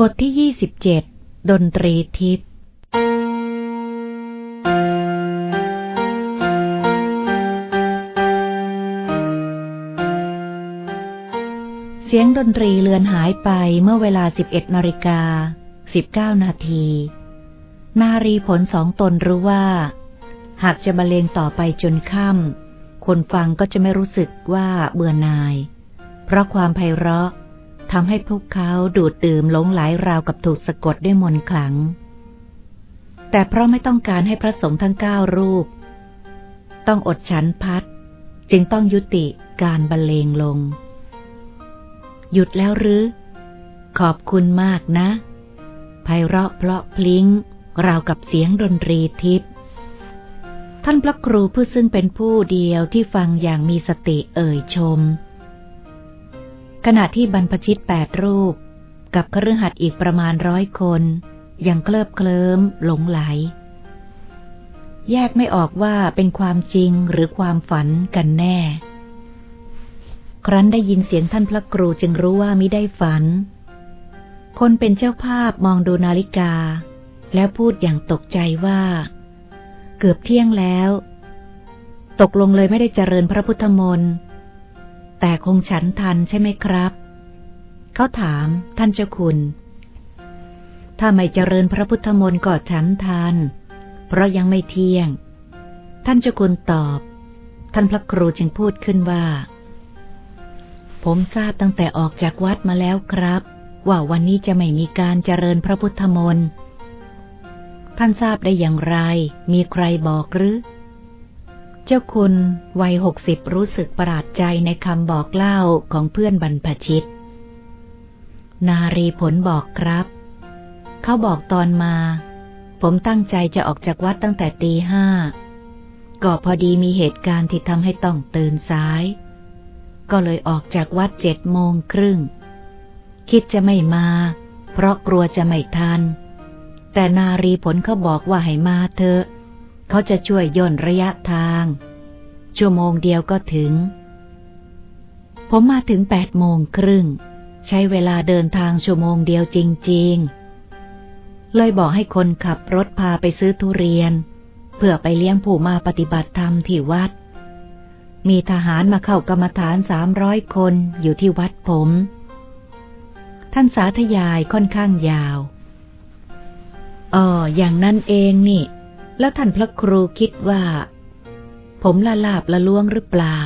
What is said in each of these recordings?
บทที่ยี่สิบเจ็ดดนตรีทิพย์เสียงดนตรีเลือนหายไปเมื่อเวลาสิบเอ็ดนาฬิกาสิบเก้านาที นารีผลสองตนรู้ว่า หากจะบรรเลงต่อไปจนค่ำคนฟังก็จะไม่รู้สึกว่าเบื่อนาย เพราะความไพเราะ ทำให้พวกเขาดูดดื่มหลงไหลราวกับถูกสะกดด้วยมนต์ขลัง แต่เพราะไม่ต้องการให้พระสงฆ์ทั้งเก้ารูป ต้องอดฉันพัด จึงต้องยุติการบรรเลงลง หยุดแล้วหรือ ขอบคุณมากนะไพเราะเพราะพลิ้ง ราวกับเสียงดนตรีทิพย์ท่านพระครูผู้ซึ่งเป็นผู้เดียวที่ฟังอย่างมีสติเอ่ยชม ขณะที่บรรพชิตแปดรูป กับครือหัดอีกประมาณร้อยคน ยังเคลิบเคลิ้มหลงไหล แยกไม่ออกว่าเป็นความจริงหรือความฝันกันแน่ ครั้นได้ยินเสียงท่านพระครูจึงรู้ว่ามิได้ฝัน คนเป็นเจ้าภาพมองดูนาฬิกา แล้วพูดอย่างตกใจว่า เกือบเที่ยงแล้ว ตกลงเลยไม่ได้เจริญพระพุทธมนต์ แต่คงฉันทันใช่ไหมครับ เขาถามท่านเจ้าคุณ ถ้าไม่เจริญพระพุทธมนต์ก็ฉันทัน เพราะยังไม่เที่ยง ท่านเจ้าคุณตอบ ท่านพระครูจึงพูดขึ้นว่า ผมทราบตั้งแต่ออกจากวัดมาแล้วครับ ว่าวันนี้จะไม่มีการเจริญพระพุทธมนต์ท่านทราบได้อย่างไร มีใครบอกหรือ เจ้าคุณวัยหกสิบรู้สึกประหลาดใจในคำบอกเล่าของเพื่อนบรรพชิต นารีผลบอกครับ เขาบอกตอนมา ผมตั้งใจจะออกจากวัดตั้งแต่ตีห้า ก็พอดีมีเหตุการณ์ที่ทำให้ต้องตื่นสาย ก็เลยออกจากวัดเจ็ดโมงครึ่ง คิดจะไม่มา เพราะกลัวจะไม่ทัน แต่นารีผลเขาบอกว่าให้มาเถอะ เขาจะช่วยย่นระยะทาง ชั่วโมงเดียวก็ถึง ผมมาถึงแปดโมงครึ่ง ใช้เวลาเดินทางชั่วโมงเดียวจริง ๆ เลยบอกให้คนขับรถพาไปซื้อทุเรียน เพื่อไปเลี้ยงผู้มาปฏิบัติธรรมที่วัด มีทหารมาเข้ากรรมฐานสามร้อยคนอยู่ที่วัดผม ท่านสาธยายค่อนข้างยาวอ๋ออย่างนั้นเองนี่ แล้วท่านพระครูคิดว่า ผมละลาบละล้วงหรือเปล่า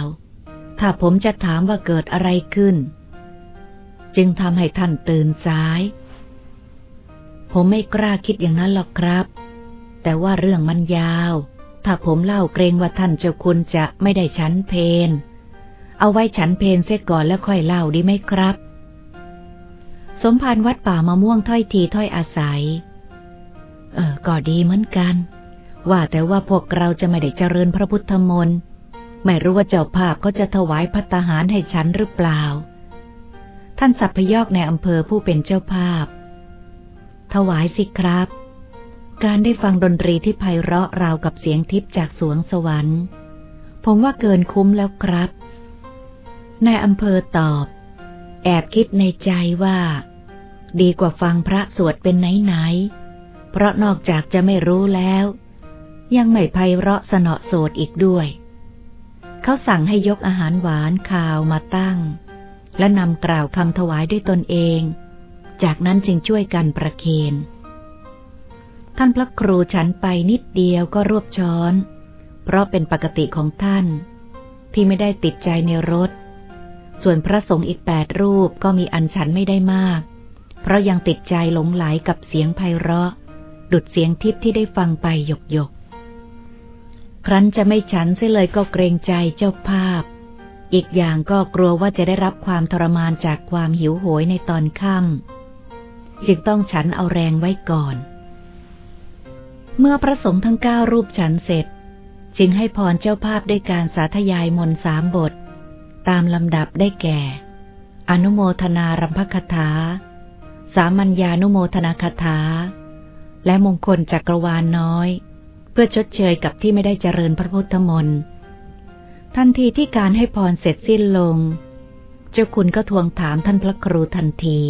ถ้าผมจะถามว่าเกิดอะไรขึ้น จึงทำให้ท่านตื่นสาย ผมไม่กล้าคิดอย่างนั้นหรอกครับ แต่ว่าเรื่องมันยาว ถ้าผมเล่าเกรงว่าท่านเจ้าคุณจะไม่ได้ฉันเพนเอาไว้ฉันเพนเสียก่อนแล้วค่อยเล่าดีไหมครับ สมภารวัดป่ามะม่วงถ้อยทีถ้อยอาศัย เออ ก็ดีเหมือนกัน ว่าแต่ว่าพวกเราจะไม่ได้เจริญพระพุทธมนต์ไม่รู้ว่าเจ้าภาพเขาจะถวายพัตหารให้ฉันหรือเปล่า ท่านสัพพยอกในอำเภอผู้เป็นเจ้าภาพ ถวายสิครับ การได้ฟังดนตรีที่ไพเราะราวกับเสียงทิพย์จากสวงสวรรค์ ผมว่าเกินคุ้มแล้วครับนายอำเภอตอบ แอบคิดในใจว่า ดีกว่าฟังพระสวดเป็นไหนๆเพราะนอกจากจะไม่รู้แล้ว ยังไม่ไพเราะสนอโสดอีกด้วย เขาสั่งให้ยกอาหารหวานข่าวมาตั้ง และนำกล่าวคำถวายด้วยตนเอง จากนั้นจึงช่วยกันประเคนท่านพระครูฉันไปนิดเดียวก็รวบช้อน เพราะเป็นปกติของท่าน ที่ไม่ได้ติดใจในรถส่วนพระสงฆ์อีกแปดรูปก็มีอันฉันไม่ได้มาก เพราะยังติดใจหลงไหลกับเสียงไพเราะ ดุดเสียงทิพย์ที่ได้ฟังไปหยกหยก ครั้นจะไม่ฉันเสียเลยก็เกรงใจเจ้าภาพ อีกอย่างก็กลัวว่าจะได้รับความทรมานจากความหิวโหยในตอนค่ำจึงต้องฉันเอาแรงไว้ก่อน เมื่อพระสงฆ์ทั้งเก้ารูปฉันเสร็จ จึงให้พรเจ้าภาพด้วยการสาธยายมนสามบท ตามลำดับได้แก่ อนุโมทนารัมภคถา สามัญญานุโมทนาคถาและมงคลจักรวาลนน้อย พื่อชดเชยกับที่ไม่ได้เจริญพระพุทธมนต์ทันทีที่การให้พรเสร็จสิ้นลง เจ้าคุณก็ทวงถามท่านพระครูทันที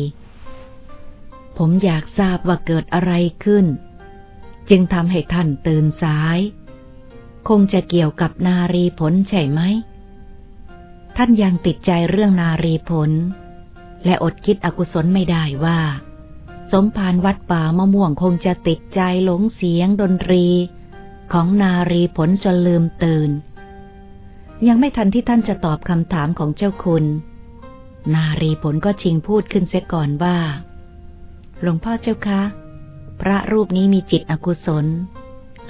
ผมอยากทราบว่าเกิดอะไรขึ้น จึงทำให้ท่านตื่นสาย คงจะเกี่ยวกับนารีผลใช่ไหม ท่านยังติดใจเรื่องนารีผล และอดคิดอกุศลไม่ได้ว่า สมภารวัดป่ามะม่วงคงจะติดใจหลงเสียงดนตรี ของนารีผลจนลืมตื่น ยังไม่ทันที่ท่านจะตอบคำถามของเจ้าคุณ นารีผลก็ชิงพูดขึ้นเสียก่อนว่า หลวงพ่อเจ้าคะ พระรูปนี้มีจิตอกุศล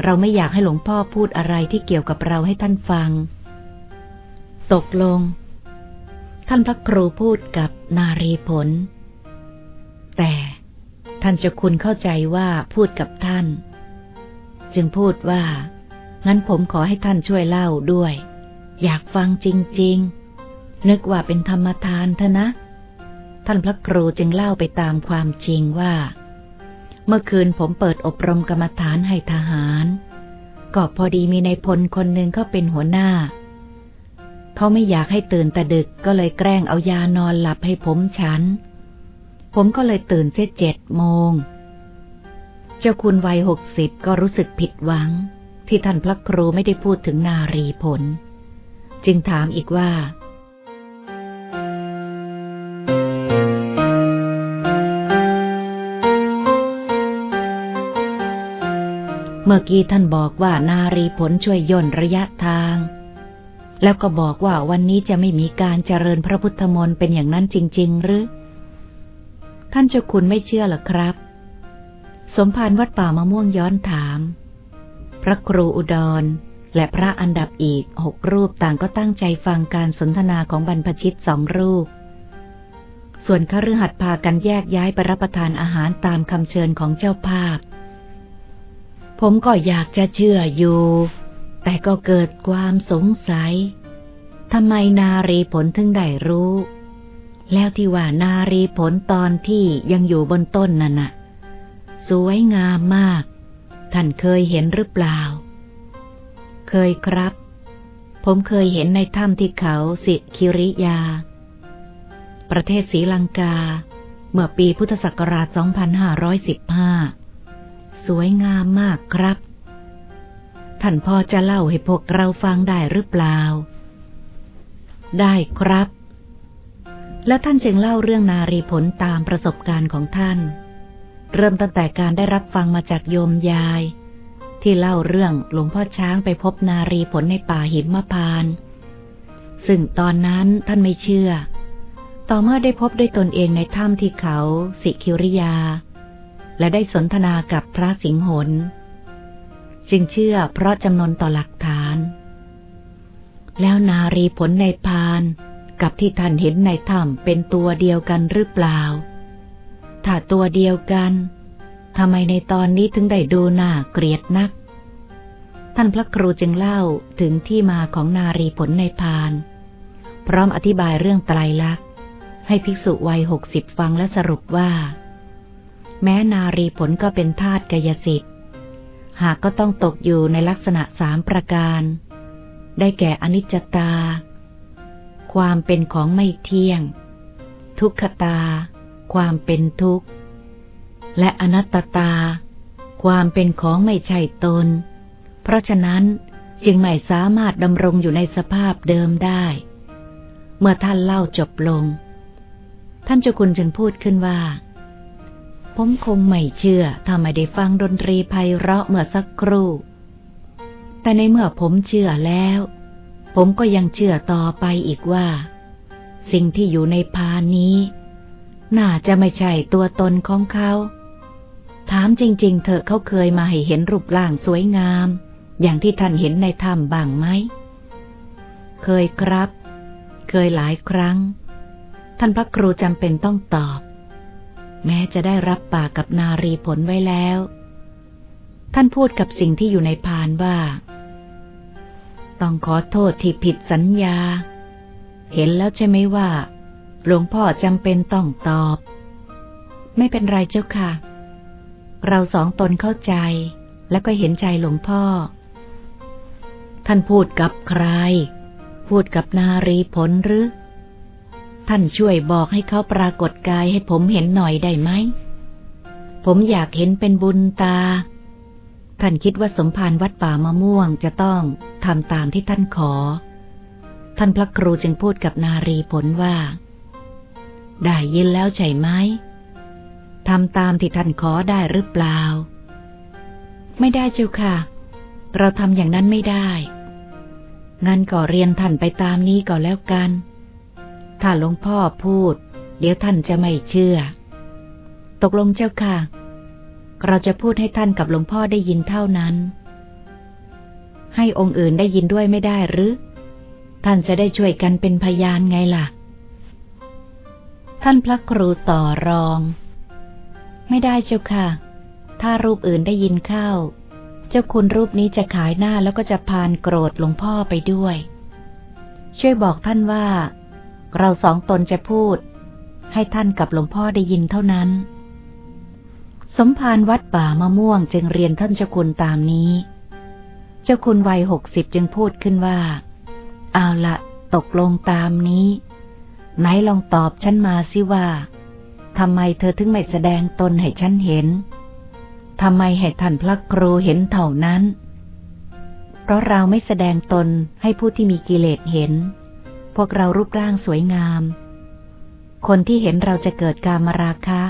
เราไม่อยากให้หลวงพ่อพูดอะไรที่เกี่ยวกับเราให้ท่านฟัง ตกลง ท่านพระครูพูดกับนารีผล แต่ท่านเจ้าคุณเข้าใจว่าพูดกับท่าน จึงพูดว่า งั้นผมขอให้ท่านช่วยเล่าด้วย อยากฟังจริง ๆ นึกว่าเป็นธรรมทานเถอะนะ ท่านพระครูจึงเล่าไปตามความจริงว่า เมื่อคืนผมเปิดอบรมกรรมฐานให้ทหาร ก็พอดีมีในพลคนหนึ่งเขาเป็นหัวหน้า เขาไม่อยากให้ตื่นแต่ดึกก็เลยแกล้งเอายานอนหลับให้ผมฉัน ผมก็เลยตื่นเสียเจ็ดโมง เจ้าคุณวัยหกสิบก็รู้สึกผิดหวัง ที่ท่านพระครูไม่ได้พูดถึงนารีผล จึงถามอีกว่า เมื่อกี้ท่านบอกว่านารีผลช่วยย่นระยะทาง แล้วก็บอกว่าวันนี้จะไม่มีการเจริญพระพุทธมนต์เป็นอย่างนั้นจริง ๆ หรือ ท่านเจ้าคุณไม่เชื่อหรอครับ สมภารวัดป่ามะม่วงย้อนถาม พระครูอุดร และพระอันดับอีกหกรูปต่างก็ตั้งใจฟังการสนทนาของบรรพชิตสองรูป ส่วนขรือหัดพากันแยกย้ายไปรับประทานอาหารตามคำเชิญของเจ้าภาพ ผมก็อยากจะเชื่ออยู่ แต่ก็เกิดความสงสัยทำไมนารีผลถึงได้รู้ แล้วที่ว่านารีผลตอนที่ยังอยู่บนต้นนั่นน่ะ สวยงามมาก ท่านเคยเห็นหรือเปล่า เคยครับ ผมเคยเห็นในถ้ำที่เขาสิคิริยา ประเทศศรีลังกา เมื่อปีพุทธศักราช 2515 สวยงามมากครับ ท่านพอจะเล่าให้พวกเราฟังได้หรือเปล่า ได้ครับและท่านจึงเล่าเรื่องนารีผลตามประสบการณ์ของท่าน เริ่มตั้งแต่การได้รับฟังมาจากโยมยาย ที่เล่าเรื่องหลวงพ่อช้างไปพบนารีผลในป่าหิมพาน ซึ่งตอนนั้นท่านไม่เชื่อ ต่อเมื่อได้พบด้วยตนเองในถ้ำที่เขาสิคิริยา และได้สนทนากับพระสิงหนจึงเชื่อเพราะจำนวนต่อหลักฐาน แล้วนารีผลในพานกับที่ท่านเห็นในถ้ำเป็นตัวเดียวกันหรือเปล่า ตัวเดียวกันทำไมในตอนนี้ถึงได้ดูน่าเกลียดนัก ท่านพระครูจึงเล่าถึงที่มาของนารีผลในพาน พร้อมอธิบายเรื่องไตรลักษณ์ ให้ภิกษุวัยหกสิบฟังและสรุปว่า แม้นารีผลก็เป็นธาตุกายสิทธิ์ หากก็ต้องตกอยู่ในลักษณะสามประการ ได้แก่อนิจจตา ความเป็นของไม่เที่ยง ทุกขตา ความเป็นทุกข์ และอนัตตา ความเป็นของไม่ใช่ตน เพราะฉะนั้นจึงไม่สามารถดำรงอยู่ในสภาพเดิมได้ เมื่อท่านเล่าจบลง ท่านเจ้าคุณจึงพูดขึ้นว่า ผมคงไม่เชื่อถ้าไม่ได้ฟังดนตรีไพเราะเมื่อสักครู่ แต่ในเมื่อผมเชื่อแล้ว ผมก็ยังเชื่อต่อไปอีกว่า สิ่งที่อยู่ในพานนี้ น่าจะไม่ใช่ตัวตนของเขา ถามจริง ๆเถอเขาเคยมาให้เห็นรูปร่างสวยงาม อย่างที่ท่านเห็นในถ้ำบ้างไหม เคยครับ เคยหลายครั้ง ท่านพระครูจำเป็นต้องตอบ แม้จะได้รับปากกับนารีผลไว้แล้ว ท่านพูดกับสิ่งที่อยู่ในพานว่า ต้องขอโทษที่ผิดสัญญา เห็นแล้วใช่ไหมว่า หลวงพ่อจำเป็นต้องตอบ ไม่เป็นไรเจ้าค่ะ เราสองตนเข้าใจ และก็เห็นใจหลวงพ่อ ท่านพูดกับใคร พูดกับนารีผลหรือ ท่านช่วยบอกให้เขาปรากฏกายให้ผมเห็นหน่อยได้ไหม ผมอยากเห็นเป็นบุญตา ท่านคิดว่าสมภารวัดป่ามะม่วงจะต้องทำตามที่ท่านขอ ท่านพระครูจึงพูดกับนารีผลว่า ได้ยินแล้วใช่ไหม ทำตามที่ท่านขอได้หรือเปล่า ไม่ได้เจ้าค่ะ เราทำอย่างนั้นไม่ได้ งั้นก็เรียนท่านไปตามนี้ก็แล้วกัน ถ้าหลวงพ่อพูด เดี๋ยวท่านจะไม่เชื่อ ตกลงเจ้าค่ะ เราจะพูดให้ท่านกับหลวงพ่อได้ยินเท่านั้น ให้องค์อื่นได้ยินด้วยไม่ได้หรือ ท่านจะได้ช่วยกันเป็นพยานไงล่ะ ท่านพระครูต่อรอง ไม่ได้เจ้าค่ะ ถ้ารูปอื่นได้ยินเข้า เจ้าคุณรูปนี้จะขายหน้าแล้วก็จะพานโกรธหลวงพ่อไปด้วย ช่วยบอกท่านว่า เราสองตนจะพูด ให้ท่านกับหลวงพ่อได้ยินเท่านั้น สมภารวัดป่ามะม่วงจึงเรียนท่านเจ้าคุณตามนี้ เจ้าคุณวัยหกสิบจึงพูดขึ้นว่า เอาละตกลงตามนี้ ไหนลองตอบฉันมาสิว่า ทำไมเธอถึงไม่แสดงตนให้ฉันเห็น ทำไมให้ท่านพระครูเห็นเท่านั้น เพราะเราไม่แสดงตนให้ผู้ที่มีกิเลสเห็น พวกเรารูปร่างสวยงาม คนที่เห็นเราจะเกิดการมราคะ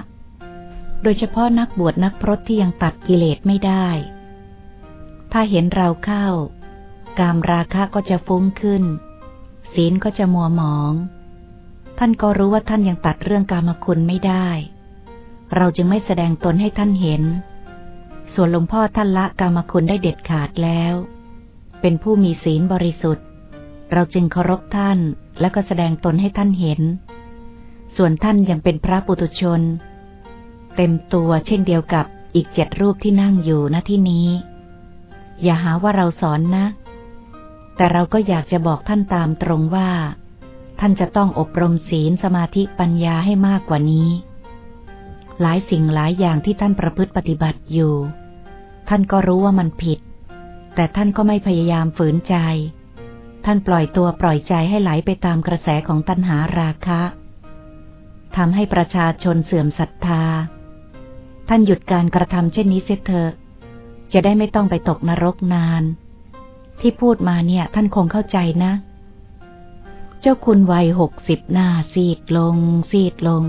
โดยเฉพาะนักบวชนักพรตที่ยังตัดกิเลสไม่ได้ ถ้าเห็นเราเข้า กามราคะก็จะฟุ้งขึ้น ศีลก็จะมัวหมอง ท่านก็รู้ว่าท่านยังตัดเรื่องกามคุณไม่ได้ เราจึงไม่แสดงตนให้ท่านเห็น ส่วนหลวงพ่อท่านละกรรมคุณได้เด็ดขาดแล้ว เป็นผู้มีศีลบริสุทธิ์ เราจึงเคารพท่านและก็แสดงตนให้ท่านเห็น ส่วนท่านยังเป็นพระปุตุชน เต็มตัวเช่นเดียวกับอีกเจ็ดรูปที่นั่งอยู่ณที่นี้ อย่าหาว่าเราสอนนะ แต่เราก็อยากจะบอกท่านตามตรงว่า ท่านจะต้องอบรมศีลสมาธิปัญญาให้มากกว่านี้ หลายสิ่งหลายอย่างที่ท่านประพฤติปฏิบัติอยู่ ท่านก็รู้ว่ามันผิด แต่ท่านก็ไม่พยายามฝืนใจ ท่านปล่อยตัวปล่อยใจให้ไหลไปตามกระแสของตัณหาราคะทำให้ประชาชนเสื่อมศรัทธา ท่านหยุดการกระทำเช่นนี้เสียเถอะ จะได้ไม่ต้องไปตกนรกนาน ที่พูดมาเนี่ยท่านคงเข้าใจนะ เจ้าคุณวัยหกสิบหน้าซีดลง ซีดลง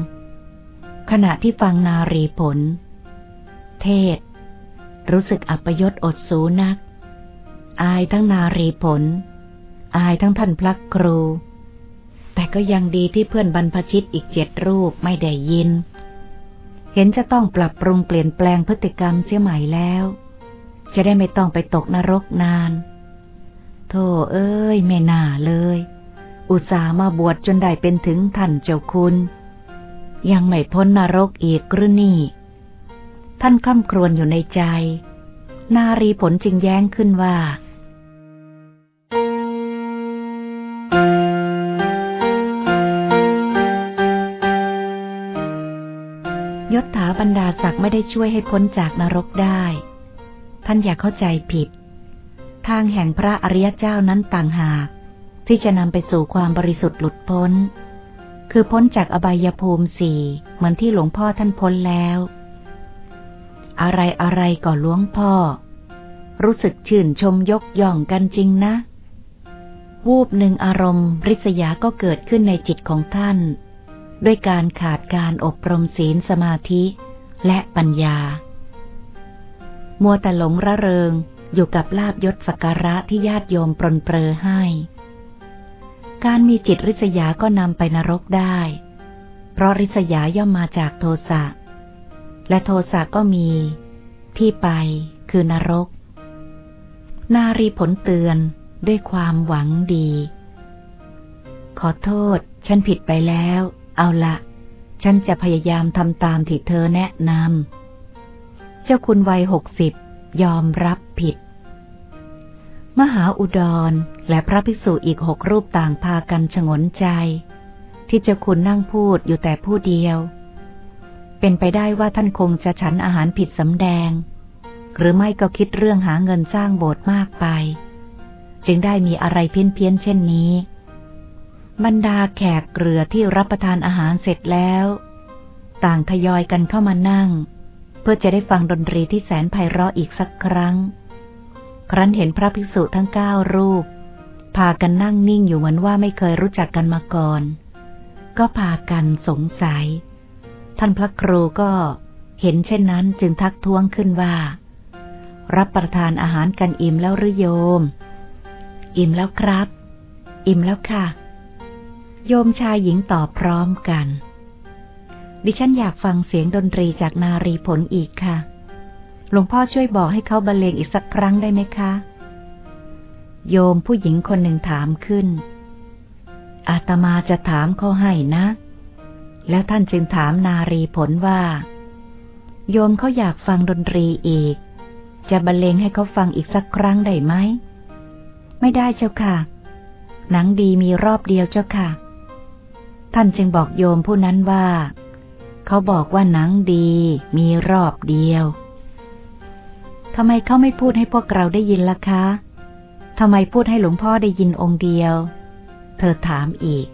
ขณะที่ฟังนารีผล เทศ รู้สึกอัปยศอดสูนัก อายทั้งนารีผล อายทั้งท่านพระครู แต่ก็ยังดีที่เพื่อนบรรพชิตอีกเจ็ดรูปไม่ได้ยิน เห็นจะต้องปรับปรุงเปลี่ยนแปลงพฤติกรรมเสียใหม่แล้ว จะได้ไม่ต้องไปตกนรกนาน โธ่เอ้ย ไม่น่าเลย อุตส่าห์มาบวชจนได้เป็นถึงท่านเจ้าคุณ ยังไม่พ้นนรกอีกหรือนี่ ท่านค่ำครวญอยู่ในใจ นารีผลจึงแย้งขึ้นว่ายศถาบรรดาศักดิ์ไม่ได้ช่วยให้พ้นจากนรกได้ ท่านอย่าเข้าใจผิด ทางแห่งพระอริยเจ้านั้นต่างหาก ที่จะนำไปสู่ความบริสุทธิ์หลุดพ้น คือพ้นจากอบายภูมิสี่เหมือนที่หลวงพ่อท่านพ้นแล้ว อะไรอะไรก็หลวงพ่อ รู้สึกชื่นชมยกย่องกันจริงนะ วูบหนึ่งอารมณ์ริษยาก็เกิดขึ้นในจิตของท่าน ด้วยการขาดการอบรมศีลสมาธิและปัญญา มัวแต่หลงระเริงอยู่กับลาบยศสักการะที่ญาติโยมปรนเปรอให้ การมีจิตริษยาก็นำไปนรกได้ เพราะริษยาย่อมมาจากโทสะ และโทสะก็มี ที่ไปคือนรก นารีผลเตือนด้วยความหวังดี ขอโทษ ฉันผิดไปแล้ว เอาละฉันจะพยายามทำตามที่เธอแนะนำ เจ้าคุณวัยหกสิบยอมรับผิด มหาอุดร และพระภิกษุอีกหกรูปต่างพากันฉงนใจ ที่เจ้าคุณนั่งพูดอยู่แต่ผู้เดียว เป็นไปได้ว่าท่านคงจะฉันอาหารผิดสำแดง หรือไม่ก็คิดเรื่องหาเงินสร้างโบสถ์มากไป จึงได้มีอะไรเพี้ยนเพี้ยนเช่นนี้ บรรดาแขกเรือที่รับประทานอาหารเสร็จแล้ว ต่างทยอยกันเข้ามานั่ง เพื่อจะได้ฟังดนตรีที่แสนไพเราะอีกสักครั้ง ครั้นเห็นพระภิกษุทั้งเก้ารูป พากันนั่งนิ่งอยู่เหมือนว่าไม่เคยรู้จักกันมาก่อน ก็พากันสงสัย ท่านพระครูก็เห็นเช่นนั้นจึงทักท้วงขึ้นว่า รับประทานอาหารกันอิ่มแล้วหรือโยม อิ่มแล้วครับ อิ่มแล้วค่ะ โยมชายหญิงตอบพร้อมกัน ดิฉันอยากฟังเสียงดนตรีจากนารีผลอีกค่ะ หลวงพ่อช่วยบอกให้เขาบรรเลงอีกสักครั้งได้ไหมคะ โยมผู้หญิงคนหนึ่งถามขึ้น อาตมาจะถามเขาให้นะ แล้วท่านจึงถามนารีผลว่า โยมเขาอยากฟังดนตรีอีก จะบรรเลงให้เขาฟังอีกสักครั้งได้ไหม ไม่ได้เจ้าค่ะ หนังดีมีรอบเดียวเจ้าค่ะ ท่านจึงบอกโยมผู้นั้นว่า เขาบอกว่าหนังดีมีรอบเดียวทำไมเขาไม่พูดให้พวกเราได้ยินล่ะคะ ทำไมพูดให้หลวงพ่อได้ยินองค์เดียว เธอถามอีก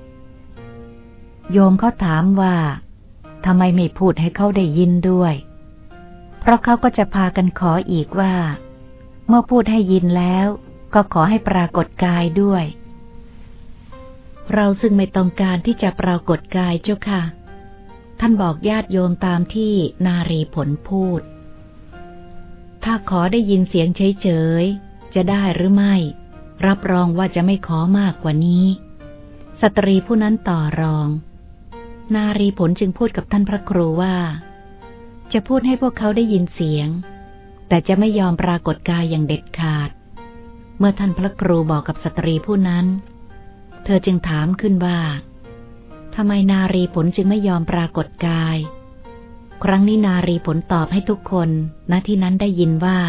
โยมเขาถามว่าทำไมไม่พูดให้เขาได้ยินด้วย เพราะเขาก็จะพากันขออีกว่า เมื่อพูดให้ยินแล้ว ก็ขอให้ปรากฏกายด้วย เราซึ่งไม่ต้องการที่จะปรากฏกายเจ้าค่ะ ท่านบอกญาติโยมตามที่นารีผลพูด ถ้าขอได้ยินเสียงเฉย จะได้หรือไม่ รับรองว่าจะไม่ขอมากกว่านี้ สตรีผู้นั้นต่อรอง นารีผลจึงพูดกับท่านพระครูว่า จะพูดให้พวกเขาได้ยินเสียง แต่จะไม่ยอมปรากฏกายอย่างเด็ดขาด เมื่อท่านพระครูบอกกับสตรีผู้นั้น เธอจึงถามขึ้นว่าทำไมนารีผลจึงไม่ยอมปรากฏกาย ครั้งนี้นารีผลตอบให้ทุกคนณที่นั้นได้ยินว่า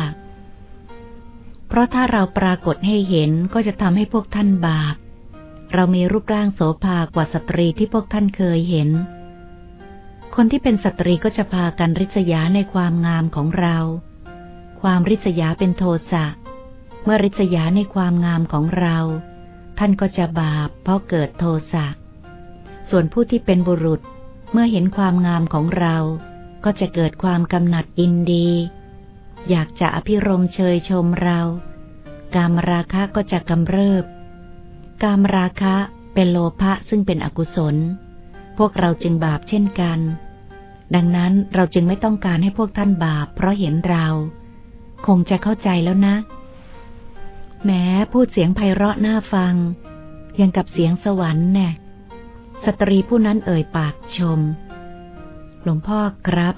เพราะถ้าเราปรากฏให้เห็นก็จะทำให้พวกท่านบาป เรามีรูปร่างโสภากว่าสตรีที่พวกท่านเคยเห็น คนที่เป็นสตรีก็จะพากันริษยาในความงามของเรา ความริษยาเป็นโทสะ เมื่อริษยาในความงามของเรา ท่านก็จะบาปเพราะเกิดโทสะ ส่วนผู้ที่เป็นบุรุษเมื่อเห็นความงามของเรา ก็จะเกิดความกำหนัดยินดี อยากจะอภิรมเชยชมเรา กามราคะก็จะกำเริบ กามราคะเป็นโลภะซึ่งเป็นอกุศล พวกเราจึงบาปเช่นกัน ดังนั้นเราจึงไม่ต้องการให้พวกท่านบาปเพราะเห็นเรา คงจะเข้าใจแล้วนะ แม้พูดเสียงไพเราะน่าฟัง ยังกับเสียงสวรรค์แน่สตรีผู้นั้นเอ่ยปากชม หลวงพ่อครับ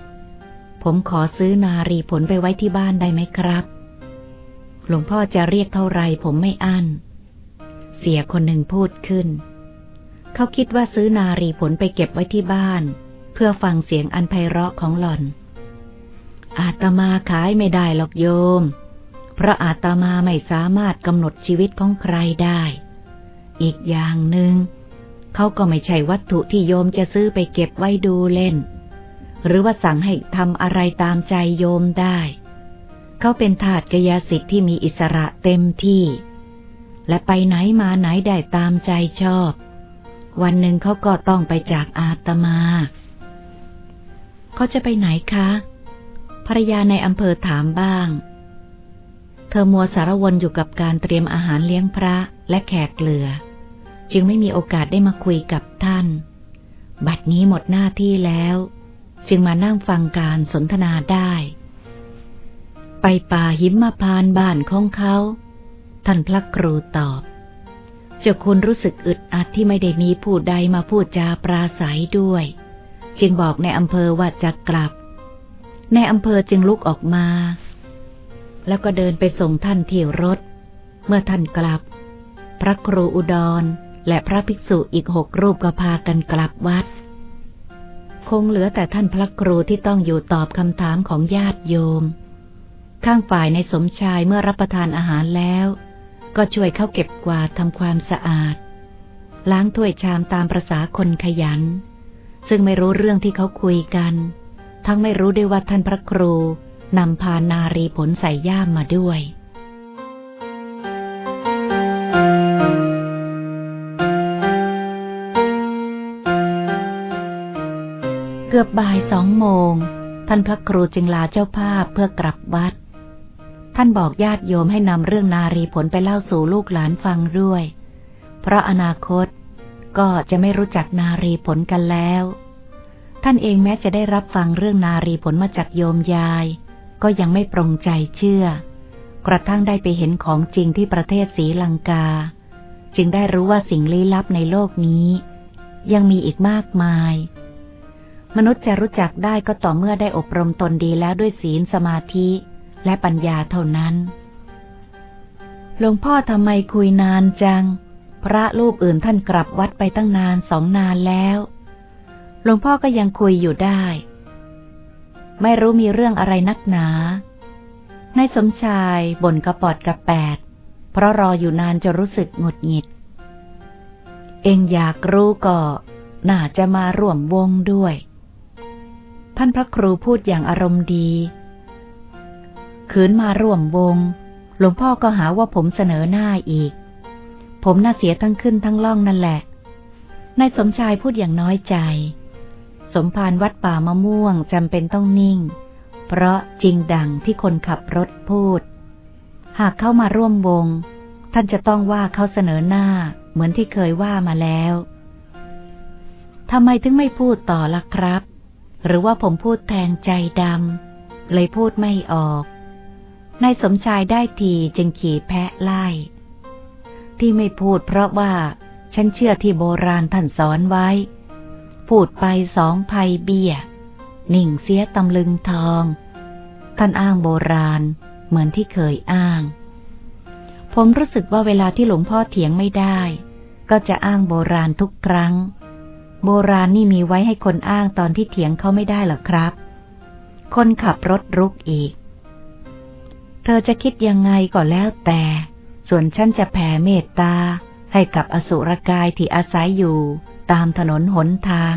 ผมขอซื้อนารีผลไปไว้ที่บ้านได้ไหมครับ หลวงพ่อจะเรียกเท่าไรผมไม่อั้น เสียคนหนึ่งพูดขึ้น เขาคิดว่าซื้อนารีผลไปเก็บไว้ที่บ้าน เพื่อฟังเสียงอันไพเราะของหล่อน อาตมาขายไม่ได้หรอกโยม เพราะอาตมาไม่สามารถกำหนดชีวิตของใครได้ อีกอย่างหนึง่งเขาก็ไม่ใช่วัตถุที่โยมจะซื้อไปเก็บไว้ดูเล่น หรือว่าสั่งให้ทำอะไรตามใจโยมได้ เขาเป็นทาสกยสิทธิ์ที่มีอิสระเต็มที่ และไปไหนมาไหนได้ตามใจชอบ วันหนึ่งเขาก็ต้องไปจากอาตมาเขาจะไปไหนคะภรรยาในอำเภอถามบ้าง เธอมัวสารวนอยู่กับการเตรียมอาหารเลี้ยงพระและแขกเหลือ จึงไม่มีโอกาสได้มาคุยกับท่าน บัดนี้หมดหน้าที่แล้ว จึงมานั่งฟังการสนทนาได้ ไปป่าหิมมาพานบ้านของเขา ท่านพระครูตอบ เจ้าคุณรู้สึกอึดอัดที่ไม่ได้มีผู้ใดมาพูดจาปราศัยด้วย จึงบอกในอำเภอว่าจะกลับ ในอำเภอจึงลุกออกมา แล้วก็เดินไปส่งท่านที่รถ เมื่อท่านกลับ พระครูอุดรและพระภิกษุอีกหกรูปก็พากันกลับวัด คงเหลือแต่ท่านพระครูที่ต้องอยู่ตอบคำถามของญาติโยม ข้างฝ่ายในสมชายเมื่อรับประทานอาหารแล้ว ก็ช่วยเข้าเก็บกวาดทำความสะอาด ล้างถ้วยชามตามประษาคนขยัน ซึ่งไม่รู้เรื่องที่เขาคุยกัน ทั้งไม่รู้ด้วยว่าท่านพระครูนำพานารีผลใส่ย่ามมาด้วย กือบบ่ายสองโมง ท่านพระครูจึงลาเจ้าภาพเพื่อกลับวัด ท่านบอกญาติโยมให้นำเรื่องนารีผลไปเล่าสู่ลูกหลานฟังด้วย เพราะอนาคตก็จะไม่รู้จักนารีผลกันแล้ว ท่านเองแม้จะได้รับฟังเรื่องนารีผลมาจากโยมยาย ก็ยังไม่ปรงใจเชื่อ กระทั่งได้ไปเห็นของจริงที่ประเทศศรีลังกา จึงได้รู้ว่าสิ่งลี้ลับในโลกนี้ ยังมีอีกมากมาย มนุษย์จะรู้จักได้ก็ต่อเมื่อได้อบรมตนดีแล้วด้วยศีลสมาธิและปัญญาเท่านั้น หลวงพ่อทำไมคุยนานจัง พระรูปอื่นท่านกลับวัดไปตั้งนานสองนานแล้ว หลวงพ่อก็ยังคุยอยู่ได้ ไม่รู้มีเรื่องอะไรนักหนาในสมชายบ่นกระปอดกระแปด เพราะรออยู่นานจะรู้สึกหงุดหงิด เองอยากรู้ก็น่าจะมาร่วมวงด้วย ท่านพระครูพูดอย่างอารมณ์ดีขืนมาร่วมวง หลวงพ่อก็หาว่าผมเสนอหน้าอีก ผมน่าเสียทั้งขึ้นทั้งล่องนั่นแหละ นายสมชายพูดอย่างน้อยใจ สมภารวัดป่ามะม่วงจำเป็นต้องนิ่ง เพราะจริงดังที่คนขับรถพูด หากเข้ามาร่วมวง ท่านจะต้องว่าเขาเสนอหน้า เหมือนที่เคยว่ามาแล้วทำไมถึงไม่พูดต่อล่ะครับ หรือว่าผมพูดแทงใจดำเลยพูดไม่ออกนายสมชายได้ทีจึงขี่แพะไล่ ที่ไม่พูดเพราะว่า ฉันเชื่อที่โบราณท่านสอนไว้ พูดไปสองภัยเบี้ย นิ่งเสียตำลึงทอง ท่านอ้างโบราณ เหมือนที่เคยอ้าง ผมรู้สึกว่าเวลาที่หลวงพ่อเถียงไม่ได้ ก็จะอ้างโบราณทุกครั้ง โบราณนี่มีไว้ให้คนอ้างตอนที่เถียงเขาไม่ได้หรอครับ คนขับรถรุกอีก เธอจะคิดยังไงก็แล้วแต่ ส่วนฉันจะแผ่เมตตาให้กับอสุรกายที่อาศัยอยู่ตามถนนหนทาง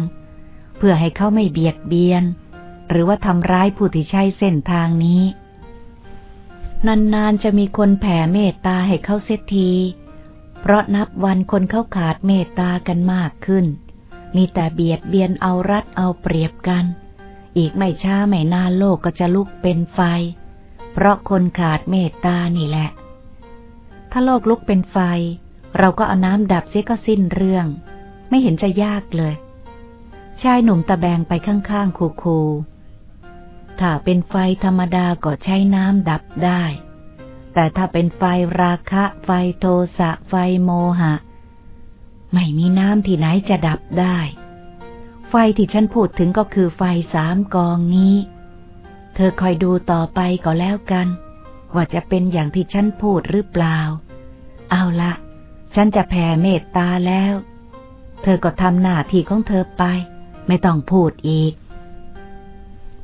เพื่อให้เขาไม่เบียดเบียน หรือว่าทำร้ายผู้ที่ใช้เส้นทางนี้ นานๆจะมีคนแผ่เมตตาให้เขาเสียที เพราะนับวันคนเขาขาดเมตตากันมากขึ้น มีแต่เบียดเบียนเอารัดเอาเปรียบกัน อีกไม่ช้าไม่นานโลกก็จะลุกเป็นไฟ เพราะคนขาดเมตตานี่แหละ ถ้าโลกลุกเป็นไฟ เราก็เอาน้ำดับเสียก็สิ้นเรื่อง ไม่เห็นจะยากเลย ชายหนุ่มตะแบงไปข้างๆคูคูถ้าเป็นไฟธรรมดาก็ใช้น้ำดับได้ แต่ถ้าเป็นไฟราคะ ไฟโทสะ ไฟโมหะ ไม่มีน้ำที่ไหนจะดับได้ ไฟที่ฉันพูดถึงก็คือไฟสามกองนี้ เธอคอยดูต่อไปก็แล้วกัน ว่าจะเป็นอย่างที่ฉันพูดหรือเปล่า เอาละฉันจะแผ่เมตตาแล้ว เธอก็ทำหน้าที่ของเธอไป ไม่ต้องพูดอีก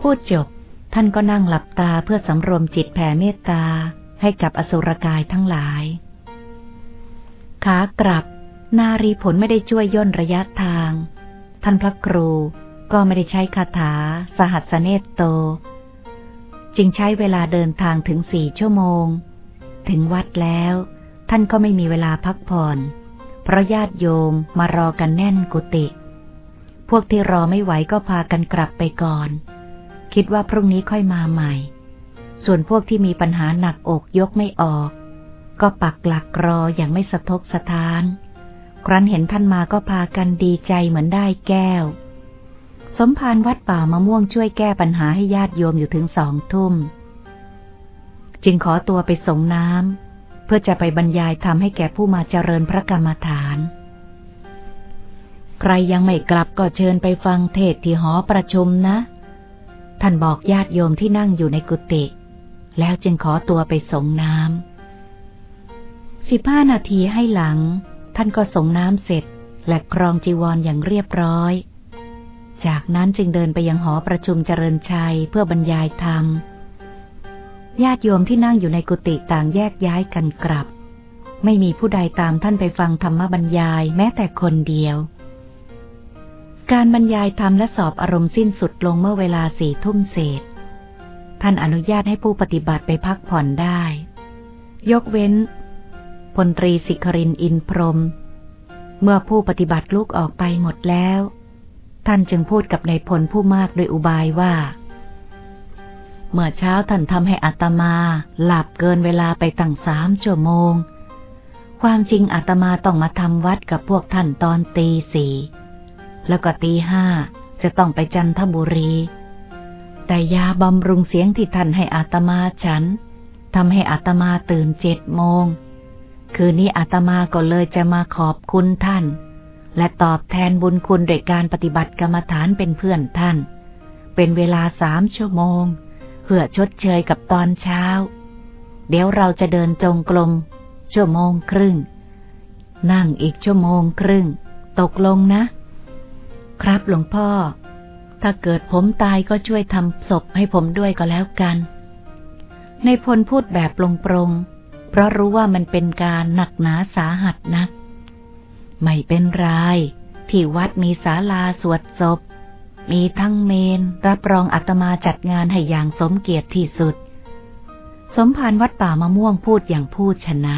พูดจบ ท่านก็นั่งหลับตาเพื่อสำรวมจิตแผ่เมตตาให้กับอสุรกายทั้งหลาย ขากลับ นารีผลไม่ได้ช่วยย่นระยะทาง ท่านพระครูก็ไม่ได้ใช้คาถา สหัสเนตโต จึงใช้เวลาเดินทางถึงสี่ชั่วโมง ถึงวัดแล้ว ท่านก็ไม่มีเวลาพักผ่อน เพราะญาติโยมมารอกันแน่นกุฏิพวกที่รอไม่ไหวก็พากันกลับไปก่อน คิดว่าพรุ่งนี้ค่อยมาใหม่ ส่วนพวกที่มีปัญหาหนักอกยกไม่ออก ก็ปักหลักรออย่างไม่สะทกสะท้าน ครั้นเห็นท่านมาก็พากันดีใจเหมือนได้แก้ว สมภารวัดป่ามะม่วงช่วยแก้ปัญหาให้ญาติโยมอยู่ถึงสองทุ่ม จึงขอตัวไปส่งน้ำเพื่อจะไปบรรยายทำให้แก่ผู้มาเจริญพระกรรมฐาน ใครยังไม่กลับก็เชิญไปฟังเทศที่หอประชุมนะ ท่านบอกญาติโยมที่นั่งอยู่ในกุฏิแล้วจึงขอตัวไปส่งน้ำสิบห้านาทีให้หลัง ท่านก็สงน้ำเสร็จและครองจีวรออย่างเรียบร้อย จากนั้นจึงเดินไปยังหอประชุมเจริญชัยเพื่อบรรยายธรรม ญาติโยมที่นั่งอยู่ในกุฏิต่างแยกย้ายกันกลับ ไม่มีผู้ใดตามท่านไปฟังธรรมบรรยายแม้แต่คนเดียว การบรรยายธรรมและสอบอารมณ์สิ้นสุดลงเมื่อเวลาสี่ทุ่มเศษ ท่านอนุญาตให้ผู้ปฏิบัติไปพักผ่อนได้ ยกเว้น พลตรีสิครินอินพรม เมื่อผู้ปฏิบัติลุกออกไปหมดแล้ว ท่านจึงพูดกับนายพลผู้มากโดยอุบายว่า เมื่อเช้าท่านทำให้อัตมาหลับเกินเวลาไปตั้งสามชั่วโมง ความจริงอัตมาต้องมาทำวัดกับพวกท่านตอนตีสี่แล้วก็ตีห้าจะต้องไปจันทบุรี แต่ยาบำรุงเสียงที่ท่านให้อัตมาฉันทำให้อัตมาตื่นเจ็ดโมง คืนนี้อาตมาก็เลยจะมาขอบคุณท่าน และตอบแทนบุญคุณโดยการปฏิบัติกรรมฐานเป็นเพื่อนท่าน เป็นเวลาสามชั่วโมง เพื่อชดเชยกับตอนเช้า เดี๋ยวเราจะเดินจงกรมชั่วโมงครึ่ง นั่งอีกชั่วโมงครึ่ง ตกลงนะ ครับหลวงพ่อ ถ้าเกิดผมตายก็ช่วยทำศพให้ผมด้วยก็แล้วกัน ในพลพูดแบบปรงๆ เพราะรู้ว่ามันเป็นการหนักหนาสาหัสนัก ไม่เป็นไรที่วัดมีศาลาสวดศพ มีทั้งเมน รับรองอาตมาจัดงานให้อย่างสมเกียรติที่สุด สมภารวัดป่ามะม่วงพูดอย่างพูดชนะ